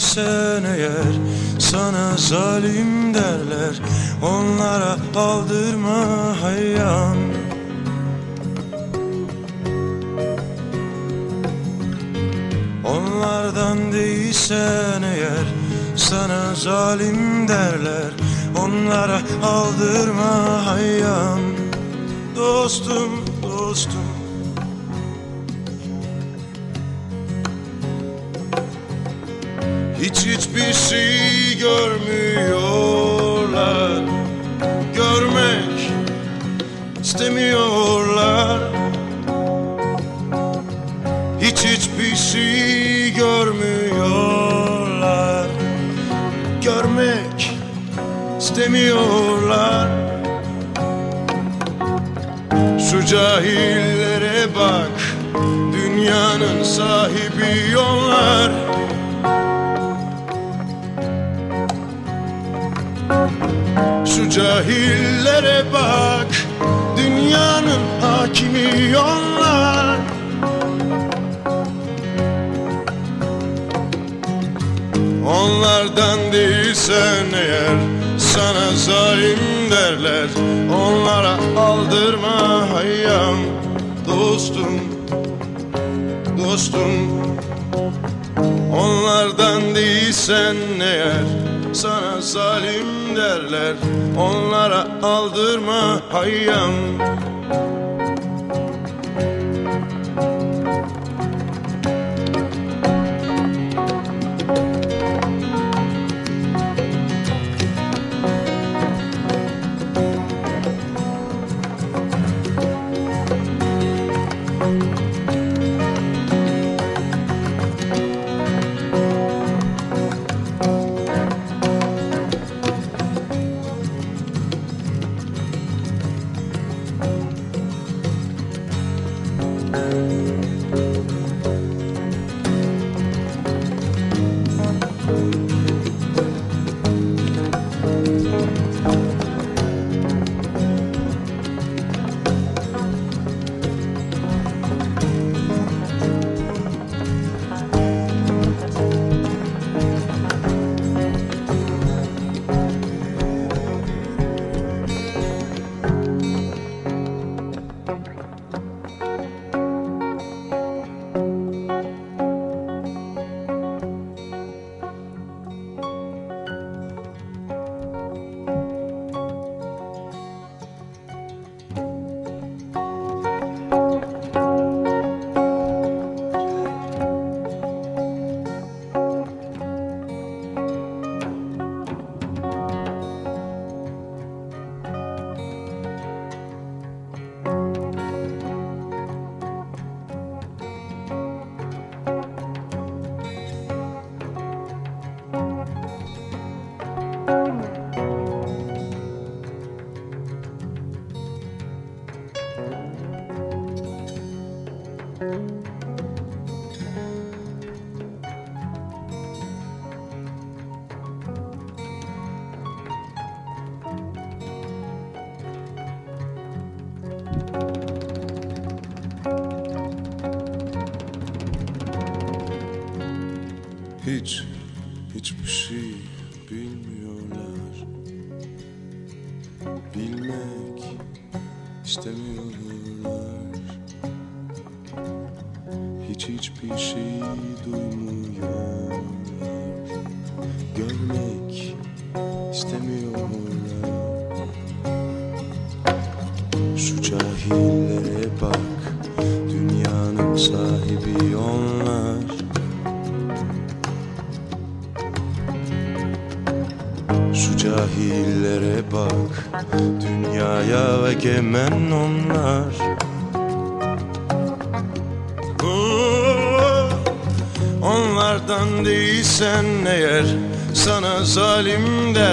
Değilsen eğer Sana zalim derler. Onlara aldırma hayyam Onlardan değilsen eğer Sana zalim derler. Onlara aldırma Dostum, dostum Şey görmüyorlar? Görmek istemiyorlar. Hiç hiçbir şey görmüyorlar. Görmek istemiyorlar. Şu cahillere bak. Dünyanın sahibi onlar cahillere bak. Dünyanın hakimi onlar. Onlardan değilsen eğer Sana zalim derler. Onlara aldırma hayyam. Dostum Dostum. Onlardan değilsen eğer Sana zalim derler Onlara aldırma hayyam هیچ هیچ بشی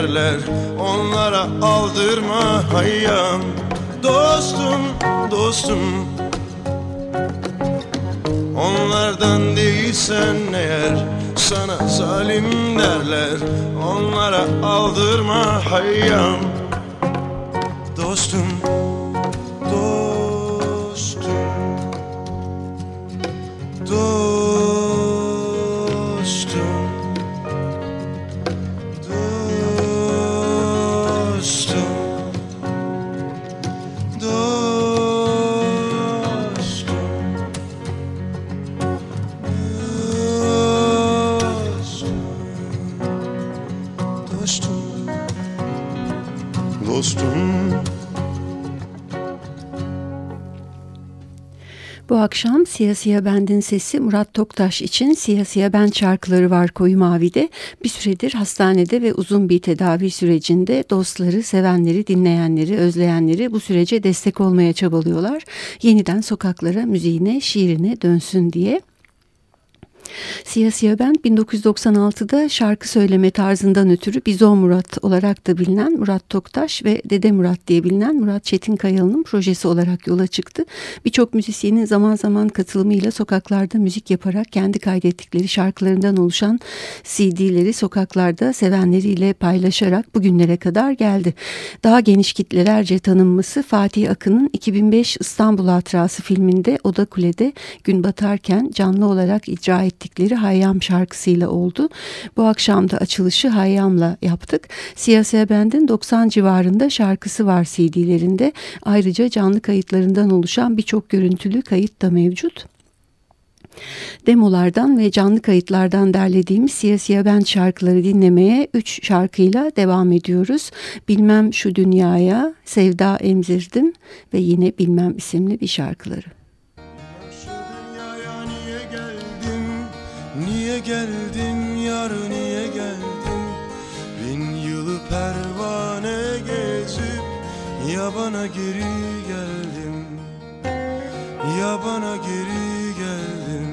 derler Onlara aldırma hayyam Dostum, dostum Onlardan değilsen eğer Sana zalim derler Onlara aldırma hayyam Akşam Siyasiye Bend'in sesi Murat Toktaş için Siyasiye Bend şarkıları var Koyu Mavi'de. Bir süredir hastanede ve uzun bir tedavi sürecinde dostları, sevenleri, dinleyenleri, özleyenleri bu sürece destek olmaya çabalıyorlar. Yeniden sokaklara, müziğine, şiirine dönsün diye. Siyasiye Band 1996'da şarkı söyleme tarzından ötürü Bizon Murat olarak da bilinen Murat Toktaş ve Dede Murat diye bilinen Murat Çetin Kayalı'nın projesi olarak yola çıktı. Birçok müzisyenin zaman zaman katılımıyla sokaklarda müzik yaparak kendi kaydettikleri şarkılarından oluşan CD'leri sokaklarda sevenleriyle paylaşarak bugünlere kadar geldi. Daha geniş kitlelerce tanınması Fatih Akın'ın 2005 İstanbul Hatırası filminde Oda Kule'de gün batarken canlı olarak icra ettikleri Hayyam şarkısıyla oldu. Bu akşam da açılışı Hayyam'la yaptık. Siyasi Bend'in 90 civarında şarkısı var CD'lerinde. Ayrıca canlı kayıtlarından oluşan birçok görüntülü kayıt da mevcut. Demolardan ve canlı kayıtlardan derlediğimiz Siyasiye Band şarkıları dinlemeye 3 şarkıyla devam ediyoruz. Bilmem şu dünyaya, Sevda emzirdim ve yine Bilmem isimli bir şarkıları. Ya bana geri geldim. Ya bana geri geldim.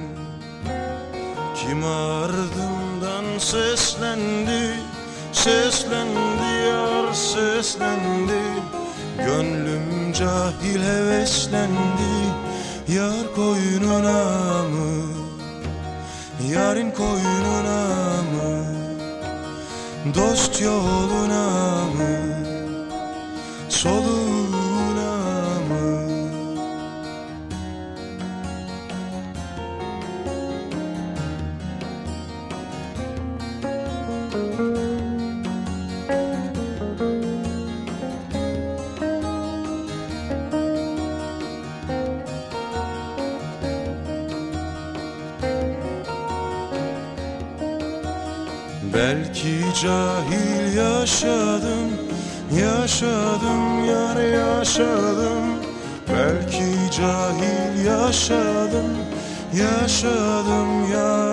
Kim ardımdan seslendi? Seslendi yar seslendi. Gönlüm cahil heveslendi. Yar koynuna mı? Yarın koynuna mı? Dost yoluna mı? Soluna yaşadım. Belki cahil yaşadım, yaşadım yar,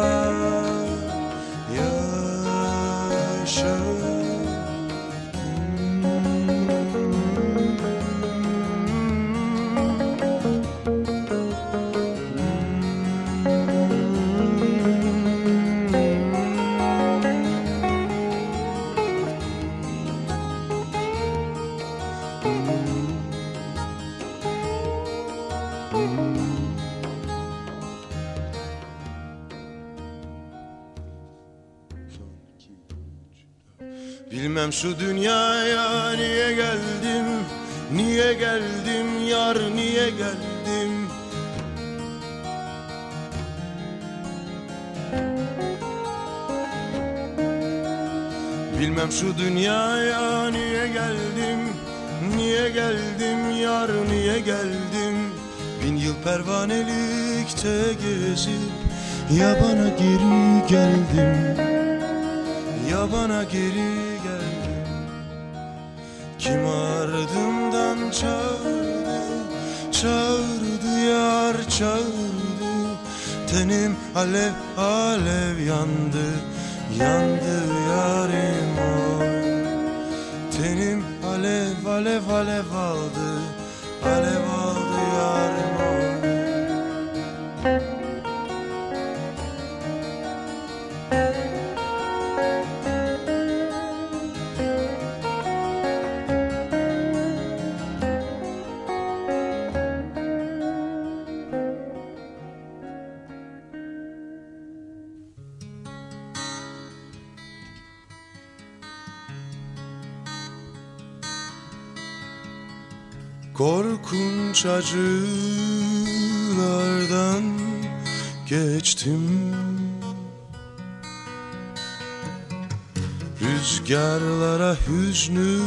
şu dünyaya niye geldim? Niye geldim? Yar niye geldim? Bilmem şu dünyaya niye geldim? Niye geldim? Yar niye geldim? Bin yıl pervanelikte gezip Ya bana geri geldim. Ya bana geri çağırdı Tenim alev alev yandı Yandı yarim oy Tenim alev alev alev aldı Alev aldı yarim Acılardan geçtim. Rüzgarlara hüznü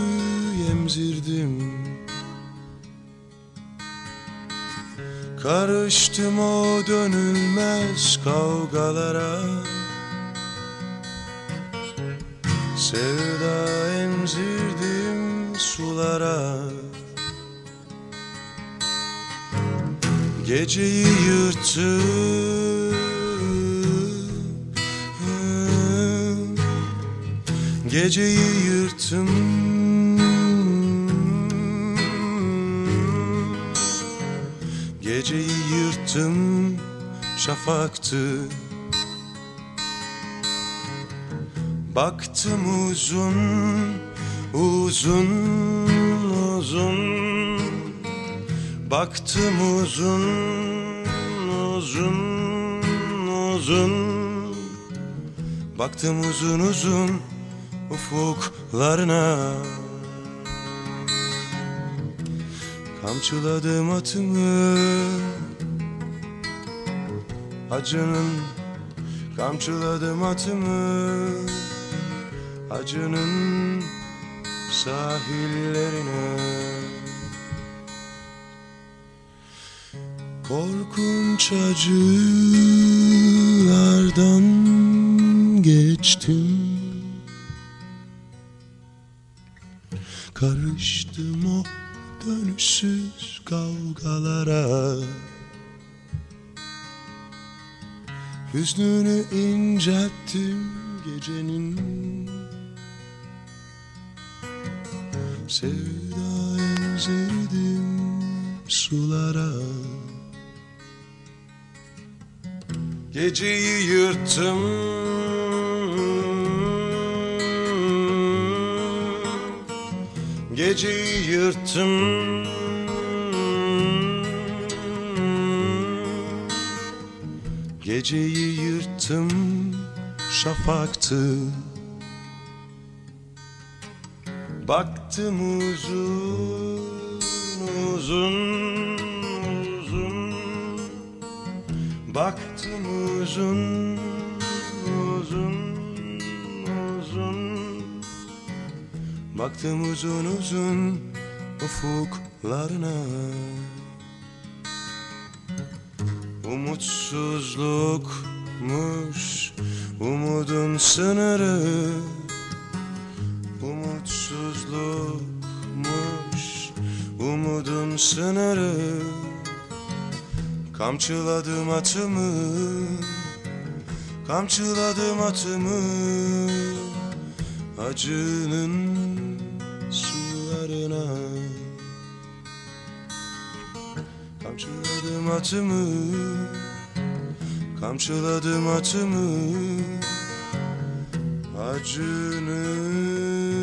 emzirdim. Karıştım o dönülmez kavgalara. Sevda emzirdim sulara Geceyi yırttım. Geceyi yırttım. Geceyi yırttım. Şafaktı. Baktım uzun uzun uzun Baktım uzun uzun uzun. Baktım uzun uzun ufuklarına. Kamçıladım atımı. Acının Kamçıladım atımı. Acının sahillerine Korkunç acılardan geçtim. Karıştım o dönüşsüz kavgalara. Hüznünü incelttim gecenin. Sevda emzirdim sulara Geceyi yırttım. Geceyi yırttım. Geceyi yırttım şafaktı. Baktım uzun uzun uzun. Baktım uzun uzun uzun. Baktım uzun uzun ufuklarına. Umutsuzlukmuş umudun sınırı. Umutsuzlukmuş umudun sınırı Kamçıladım atımı Kamçıladım atımı. Acının sularına. Kamçıladım atımı Kamçıladım atımı. Acının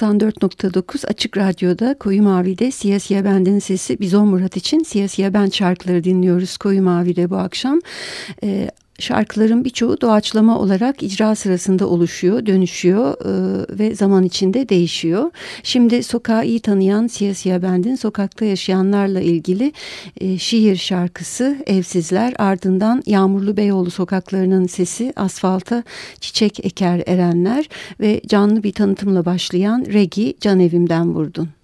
94.9 Açık Radyo'da Koyu Mavi'de Siyasiye Bend'in sesi Bizon Murat için Siyasiye Bend şarkıları dinliyoruz Koyu Mavi'de bu akşam. Ee, şarkıların birçoğu doğaçlama olarak icra sırasında oluşuyor, dönüşüyor e, ve zaman içinde değişiyor. Şimdi sokağı iyi tanıyan Siyasiye Bend'in sokakta yaşayanlarla ilgili e, şiir şarkısı Evsizler ardından Yağmurlu Beyoğlu sokaklarının sesi asfalta çiçek eker erenler ve canlı bir tanıtımla başlayan Regi Can Evimden Vurdun.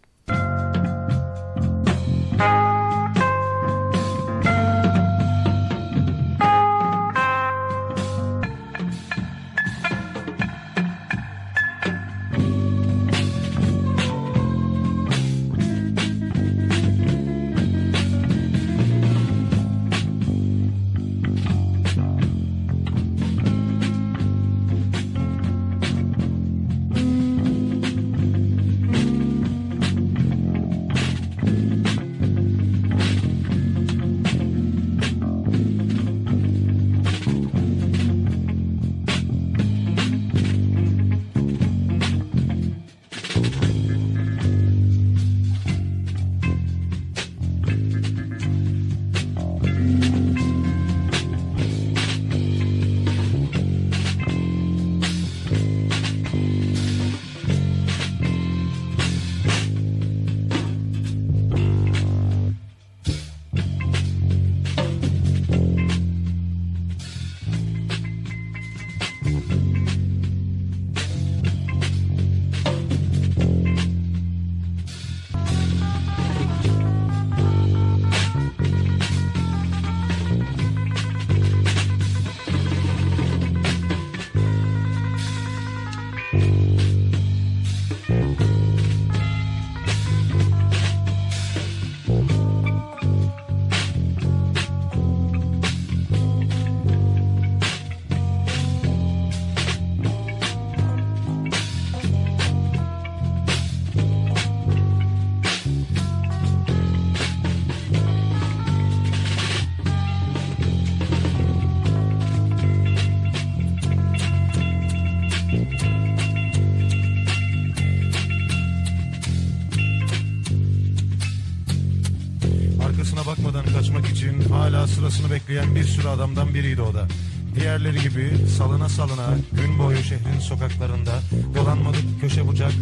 Sürü adamdan biriydi o da. Diğerleri gibi salına salına gün boyu şehrin sokaklarında dolanmadık köşe bucak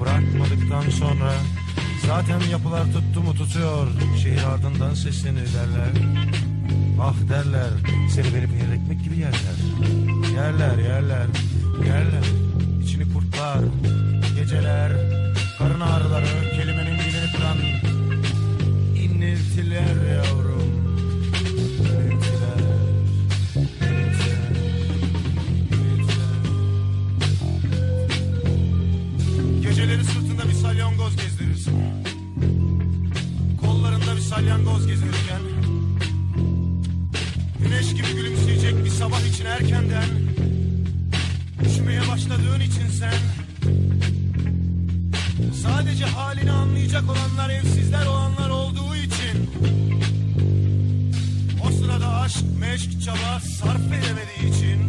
bırakmadıktan sonra zaten yapılar tuttu mu tutuyor şehir ardından seslenir derler. Ah derler seni beni peynir ekmek gibi yerler. Yerler yerler yerler içini kurtlar geceler karın ağrıları kelimenin dilini kıran iniltiler yavrum. Salyangoz gezdirirken. Güneş gibi gülümseyecek bir sabah için erkenden. Üşümeye başladığın için sen. Sadece halini anlayacak olanlar evsizler olanlar olduğu için. O sırada aşk, meşk, çaba sarf edemediği için.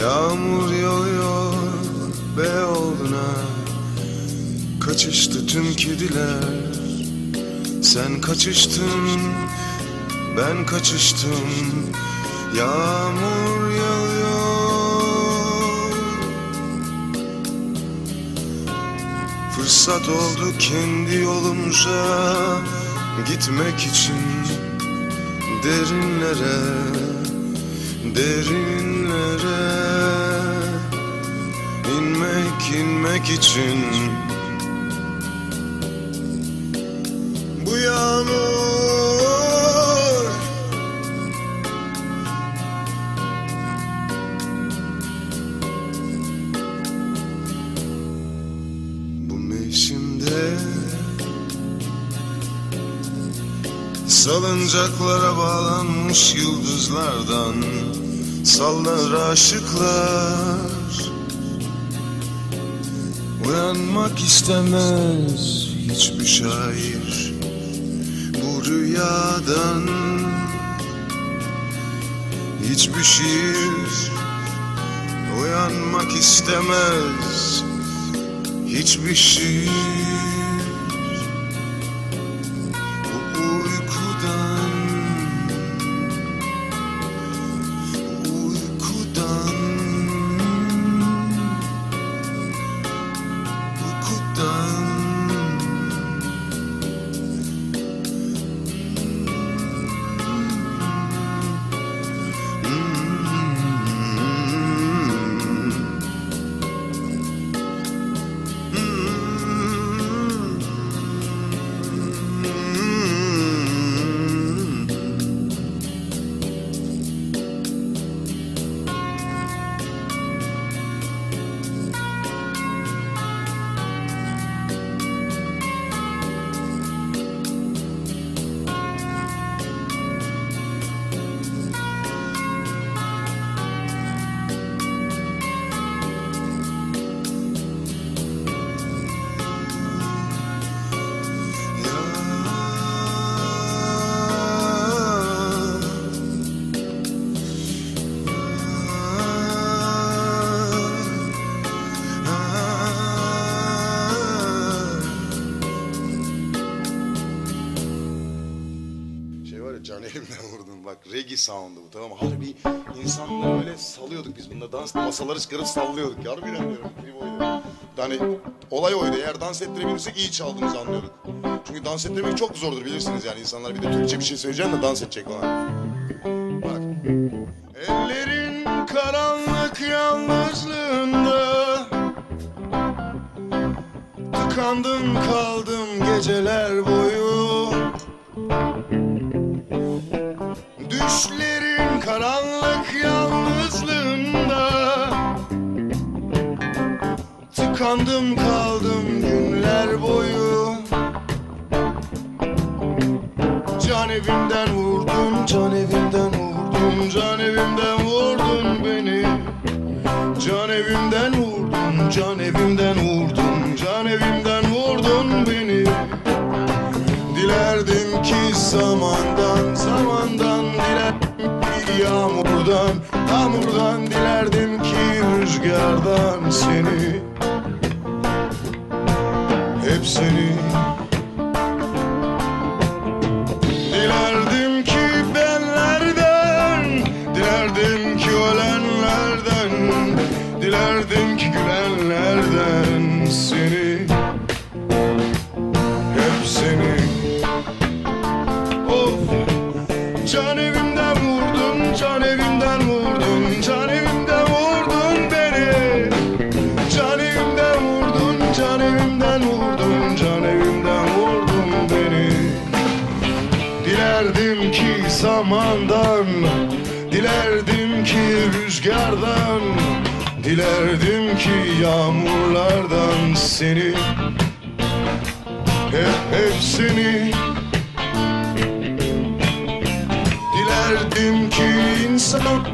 Yağmur yağıyor Beyoğlu'na Kaçıştı tüm kediler. Sen kaçıştın Ben kaçıştım. Yağmur Fırsat oldu kendi yolumuza Gitmek için Derinlere Derinlere inmek inmek için. Bu yağmur Salıncaklara bağlanmış yıldızlardan Sallar aşıklar. Uyanmak istemez hiçbir şair Bu rüyadan. Hiçbir şiir Uyanmak istemez Hiçbir şiir reggae sound'u bu tamam mı? Harbi insanları böyle salıyorduk biz bunda dans masaları çıkarıp sallıyorduk. Harbiden diyorum klip oydu. Yani olay oydu eğer dans ettirebilirsek iyi çaldığımızı anlıyorduk. Çünkü dans ettirmek çok zordur bilirsiniz yani insanlar bir de Türkçe bir şey söyleyeceksin de dans edecek falan. Bak. Ellerin karanlık yalnızlığında Tıkandım kaldım geceler boyu vurdun, can evimden vurdun Can evimden vurdun beni. Dilerdim ki zamandan, zamandan dilerdim ki yağmurdan Yağmurdan dilerdim ki rüzgardan seni. Hep seni Seni Hep Of Can evimden vurdun Can evimden vurdun Can evimden vurdun beni. Can evimden vurdun Can evimden vurdun Can evimden vurdun beni. Dilerdim ki zamandan Dilerdim ki rüzgardan Dilerdim ki yağmurlardan seni Hep hep seni Dilerdim ki insanlardan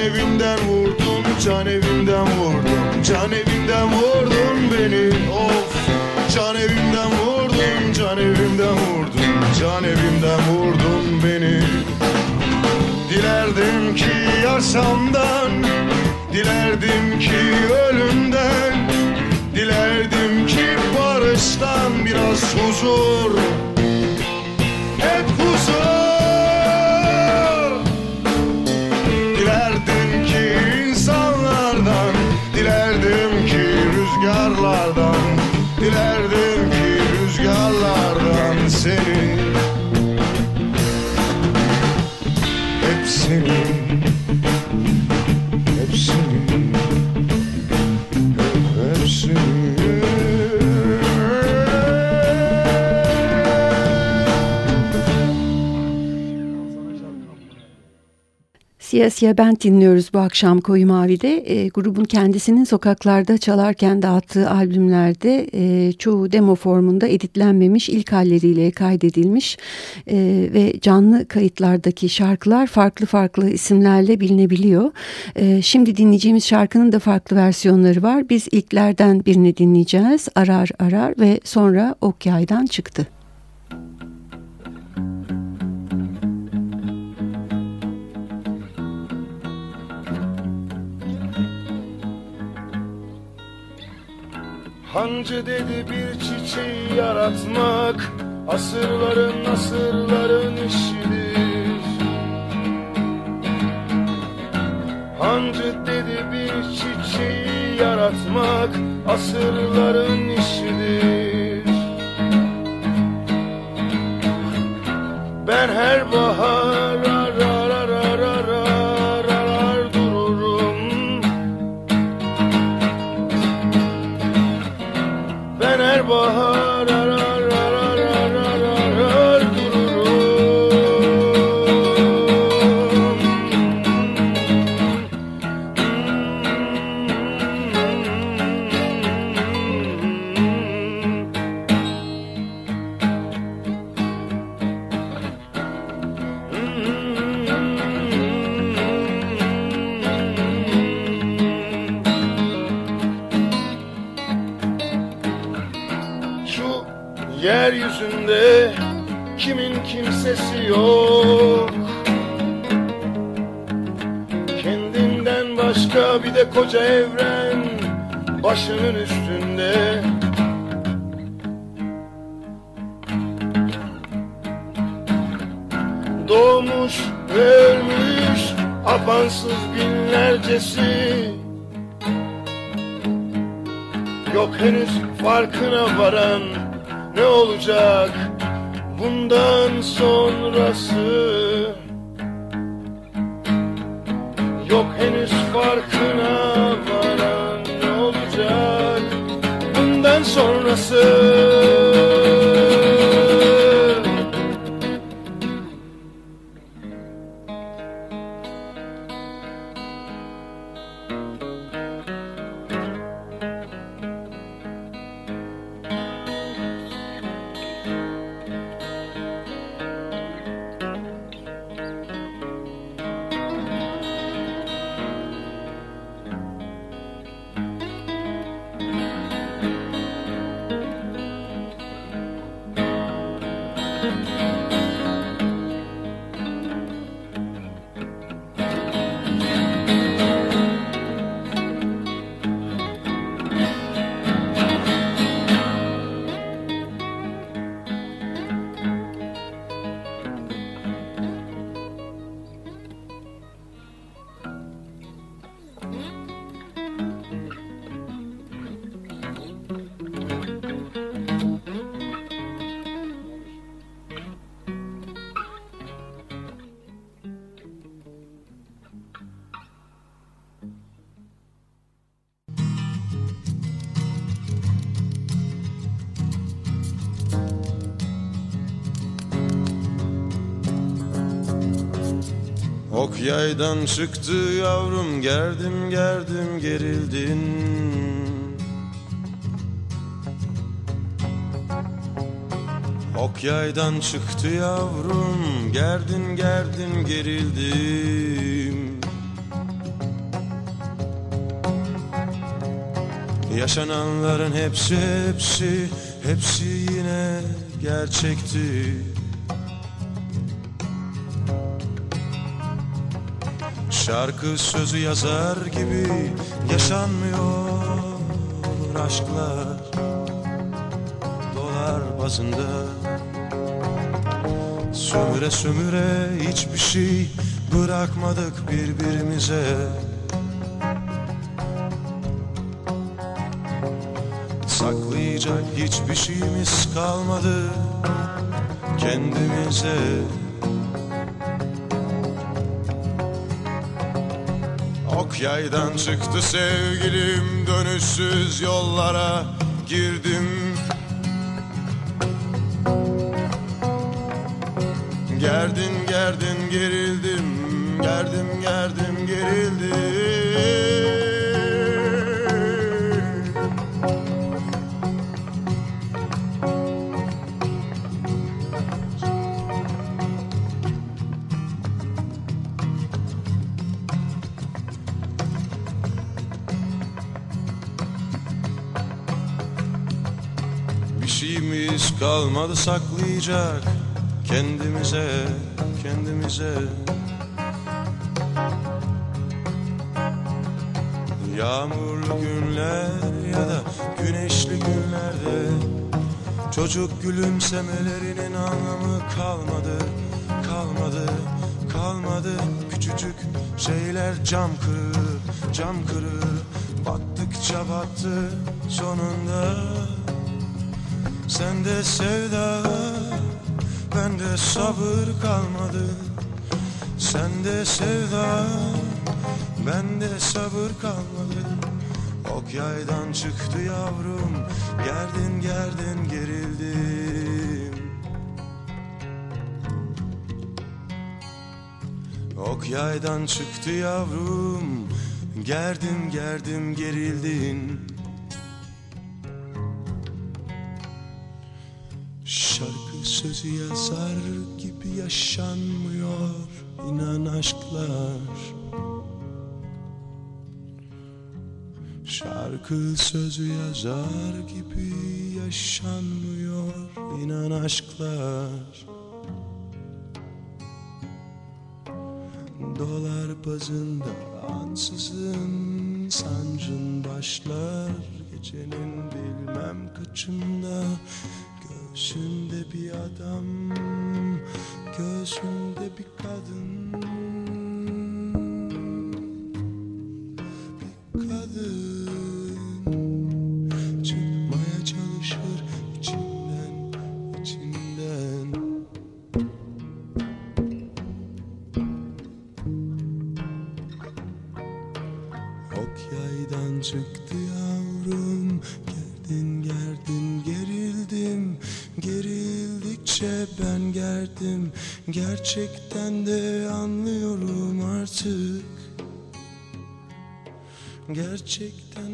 evimden vurdun, can evimden vurdun. Can evimden vurdun beni of. Can evimden vurdun, can evimden vurdun. Can evimden vurdun beni. Dilerdim ki yaşamdan Dilerdim ki ölümden. Dilerdim ki barıştan biraz huzur say. Siyasiye Bent dinliyoruz bu akşam Koyu Mavi'de. E, grubun kendisinin sokaklarda çalarken dağıttığı albümlerde e, çoğu demo formunda editlenmemiş ilk halleriyle kaydedilmiş e, ve canlı kayıtlardaki şarkılar farklı farklı isimlerle bilinebiliyor. E, şimdi dinleyeceğimiz şarkının da farklı versiyonları var. Biz ilklerden birini dinleyeceğiz. Arar Arar ve sonra Ok Yaydan çıktı. Hancı dedi bir çiçeği yaratmak Asırların asırların işidir. Hancı dedi bir çiçeği yaratmak Asırların işidir yaydan çıktı yavrum gerdim gerdim gerildin. Ok yaydan çıktı yavrum gerdin gerdin gerildim Yaşananların hepsi hepsi hepsi yine gerçekti Şarkı sözü yazar gibi yaşanmıyor aşklar. Dolar bazında Sömüre sömüre hiçbir şey bırakmadık birbirimize. Saklayacak hiçbir şeyimiz kalmadı kendimize Ok yaydan çıktı sevgilim dönüşsüz yollara girdim. Gerdin gerdin gerildim kalmadı saklayacak kendimize, kendimize. Yağmurlu günler ya da güneşli günlerde Çocuk gülümsemelerinin anlamı kalmadı, kalmadı, kalmadı Küçücük şeyler cam kırır, cam kırır Battıkça battı sonunda Sende sevda, bende sabır kalmadı. Sende sevda, bende sabır kalmadı. Ok yaydan çıktı yavrum Gerdin gerdin gerildim Ok yaydan çıktı yavrum Gerdim gerdim gerildin Şarkı sözü yazar gibi yaşanmıyor inan aşklar. Şarkı sözü yazar gibi yaşanmıyor inan aşklar. Dolar bazında ansızın sancın başlar. Gecenin bilmem kaçında Göğsünde bir adam Göğsünde bir kadın Gerçekten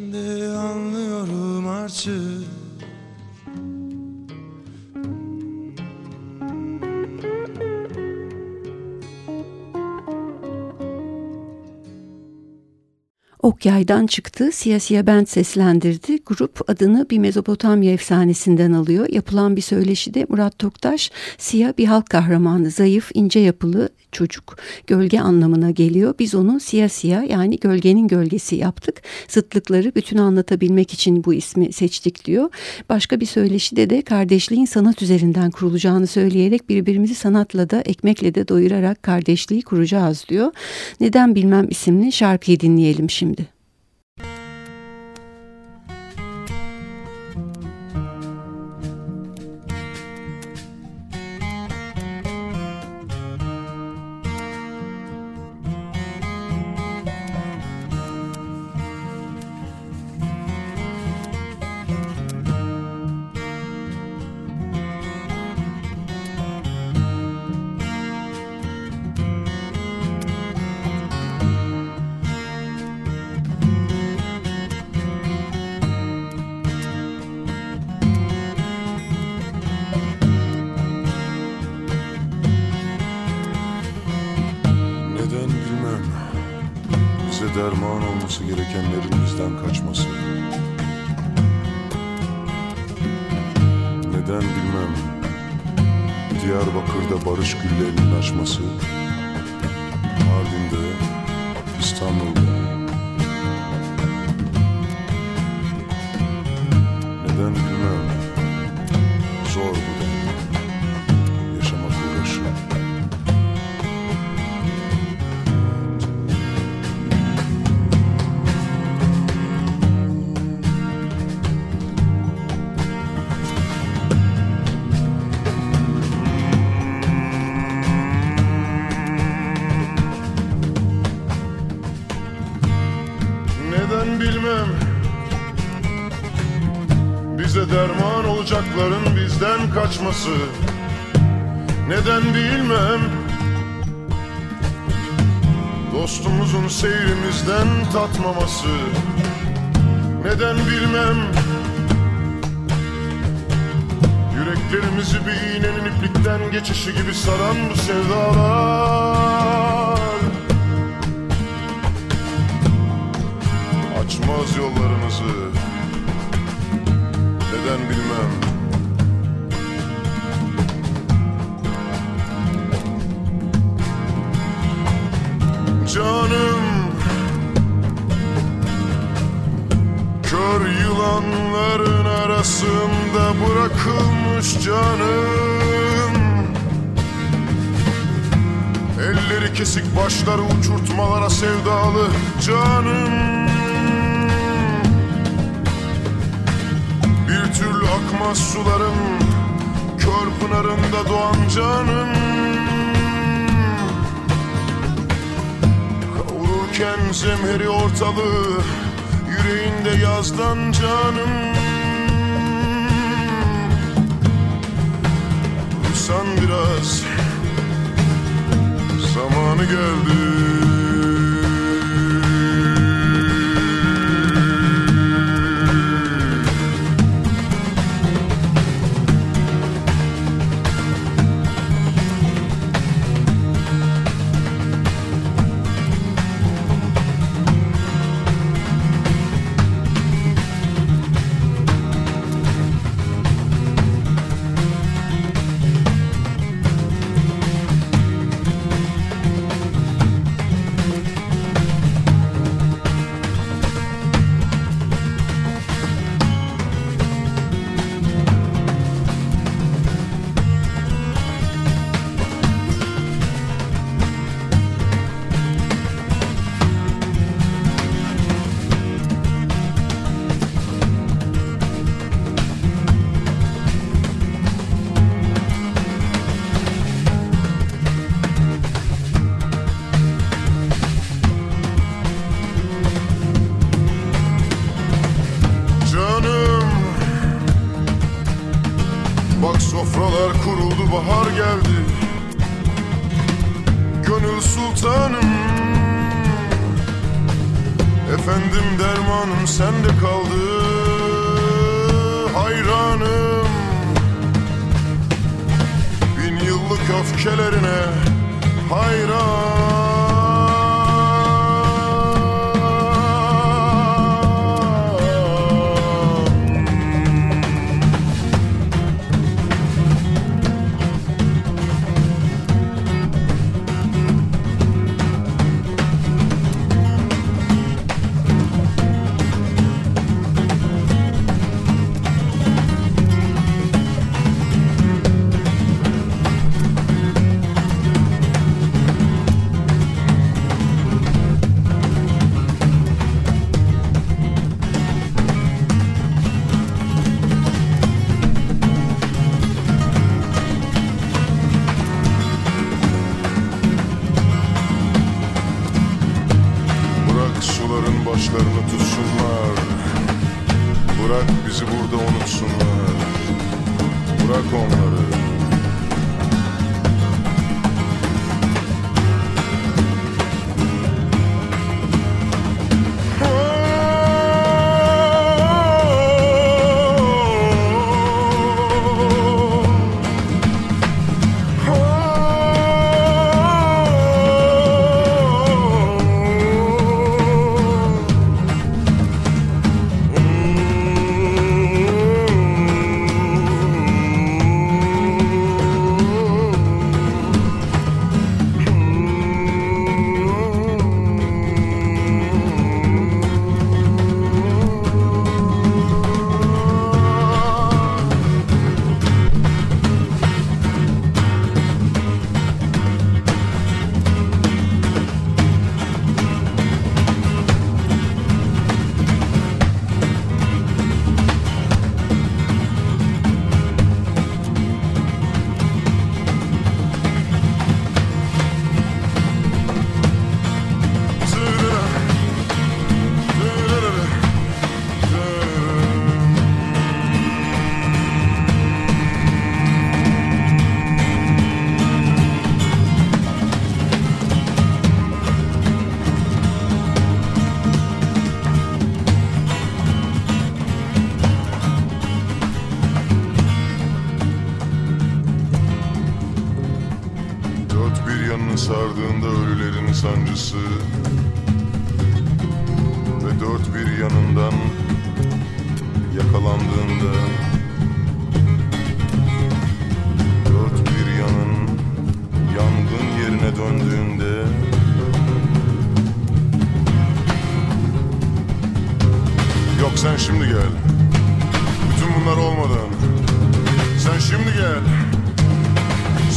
Ok yaydan çıktı, Siyasiye Band seslendirdi. Grup adını bir Mezopotamya efsanesinden alıyor. Yapılan bir söyleşide Murat Toktaş, Siyah bir halk kahramanı, zayıf, ince yapılı çocuk, gölge anlamına geliyor. Biz onu Siyah yani gölgenin gölgesi yaptık. Zıtlıkları bütün anlatabilmek için bu ismi seçtik diyor. Başka bir söyleşide de kardeşliğin sanat üzerinden kurulacağını söyleyerek birbirimizi sanatla da ekmekle de doyurarak kardeşliği kuracağız diyor. Neden Bilmem isimli şarkıyı dinleyelim şimdi. Kaçması Neden bilmem. Dostumuzun seyrimizden tatmaması. Neden bilmem. Yüreklerimizi bir iğnenin iplikten geçişi gibi saran bu sevdalar. Açmaz yollarımızı. Neden bilmem Canım. Kör yılanların arasında bırakılmış canım. Elleri kesik başları uçurtmalara sevdalı canım. Bir türlü akmaz suların Kör pınarında doğan canım Kavururken zemheri ortalığı Yüreğinde yazdan canım. Uysan biraz Zamanı geldi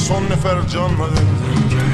Son nefer canla önden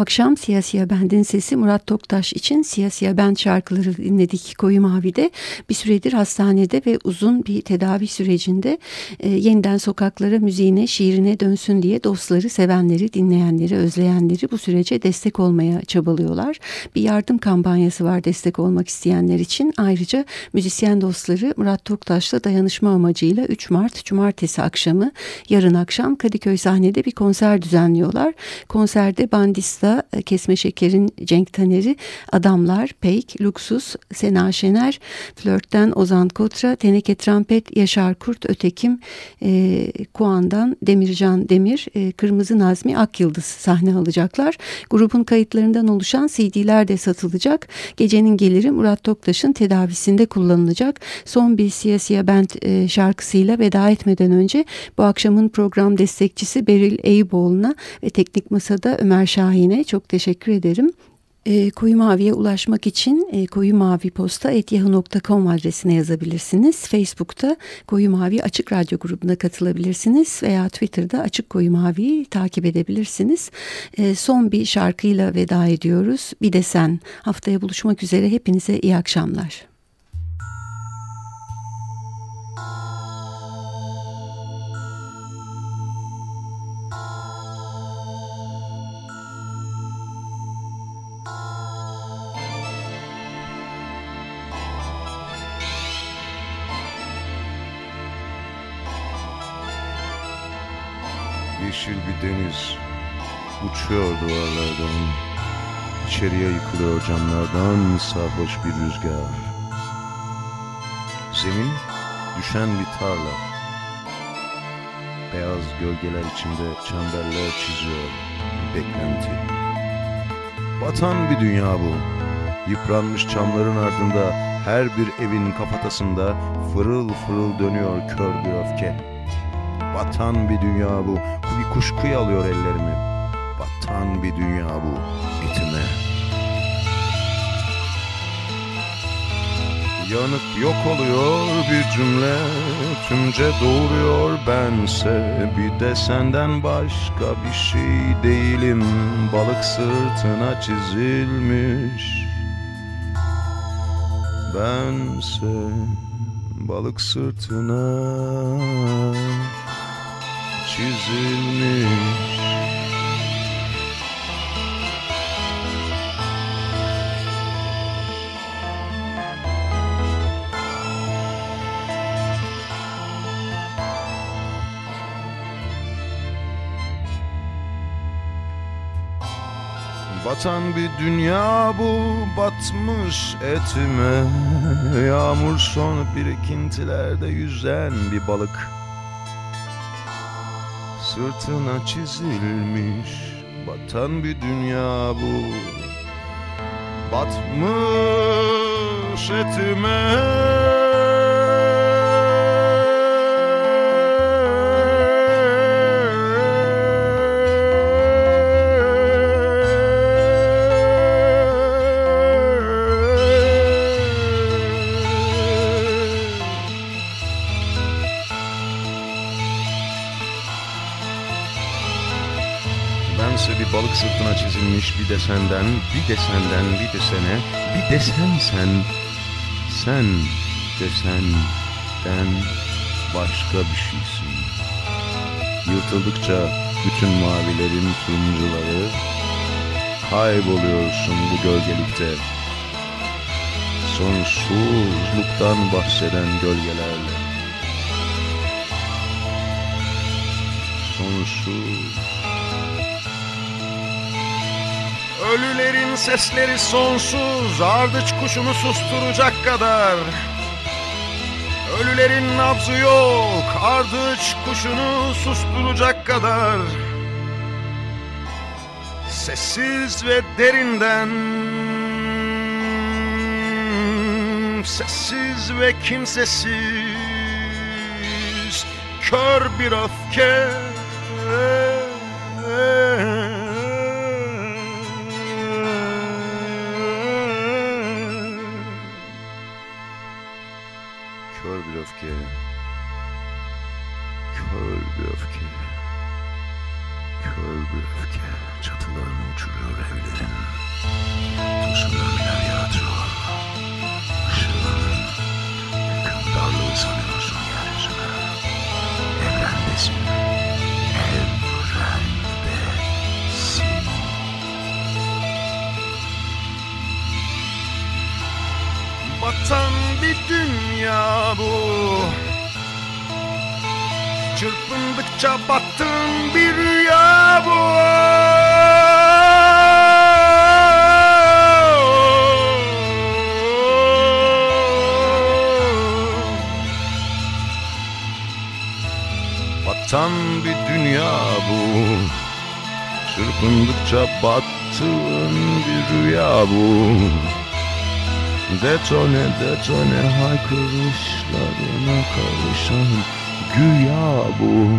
akşam Siyasiye Bend'in sesi Murat Toktaş için Siyasiye Bend şarkıları dinledik Koyu Mavi'de. Bir süredir hastanede ve uzun bir tedavi sürecinde e, yeniden sokaklara, müziğine, şiirine dönsün diye dostları, sevenleri, dinleyenleri, özleyenleri bu sürece destek olmaya çabalıyorlar. Bir yardım kampanyası var destek olmak isteyenler için. Ayrıca müzisyen dostları Murat Toktaş'la dayanışma amacıyla 3 Mart Cumartesi akşamı yarın akşam Kadıköy sahnede bir konser düzenliyorlar. Konserde Bandista, Kesme Şeker'in Cenk Taner'i, Adamlar, Peyk, Luksus, Sena Şener, Flört'ten Ozan Kotra, Teneke Trampet, Yaşar Kurt, Ötekim, e, Kuan'dan Demircan Demir, e, Kırmızı Nazmi Akyıldız sahne alacaklar. Grubun kayıtlarından oluşan CD'ler de satılacak. Gecenin geliri Murat Toktaş'ın tedavisinde kullanılacak. Son bir Siyasiye Band e, şarkısıyla veda etmeden önce bu akşamın program destekçisi Beril Eyüboğlu'na ve teknik masada Ömer Şahin'e çok teşekkür ederim. E, Koyu Mavi'ye ulaşmak için e, koyumaviposta.yahoo.com adresine yazabilirsiniz. Facebook'ta Koyu Mavi Açık Radyo grubuna katılabilirsiniz veya Twitter'da Açık Koyu Mavi'yi takip edebilirsiniz. E, son bir şarkıyla veda ediyoruz. Bir de sen. Haftaya buluşmak üzere. Hepinize iyi akşamlar. Yeşil bir deniz uçuyor duvarlardan. İçeriye yıkılıyor camlardan sarhoş bir rüzgar. Zemin düşen bir tarla. Beyaz gölgeler içinde çemberler çiziyor bir beklenti. Batan bir dünya bu. Yıpranmış çamların ardında her bir evin kafatasında fırıl fırıl dönüyor kör bir öfke. Batan bir dünya bu. Bir kuşkuya alıyor ellerimi. Batan bir dünya bu. Etime. Yanıp yok oluyor bir cümle Tümce doğuruyor bense Bir de senden başka bir şey değilim Balık sırtına çizilmiş Bense balık sırtına çizilmiş Batan bir dünya bu batmış etime. Yağmur sonu birikintilerde yüzen bir balık Sırtına çizilmiş batan bir dünya bu. Batmış etime bir de senden, bir de senden, bir de sene, bir de sen sen, sen de senden başka bir şeysin. Yırtıldıkça bütün mavilerin turuncuları, kayboluyorsun bu gölgelikte. Sonsuzluktan bahseden gölgelerle. sonsuz Ölülerin sesleri sonsuz Ardıç kuşunu susturacak kadar. Ölülerin nabzı yok Ardıç kuşunu susturacak kadar. Sessiz ve derinden Sessiz ve kimsesiz Kör bir öfke Evrendesin Batan bir dünya bu. Çırpındıkça battığın bir rüya bu Batan bir dünya bu. Çırpındıkça battığın bir rüya bu. Detone detone haykırışlarına karışan güya bu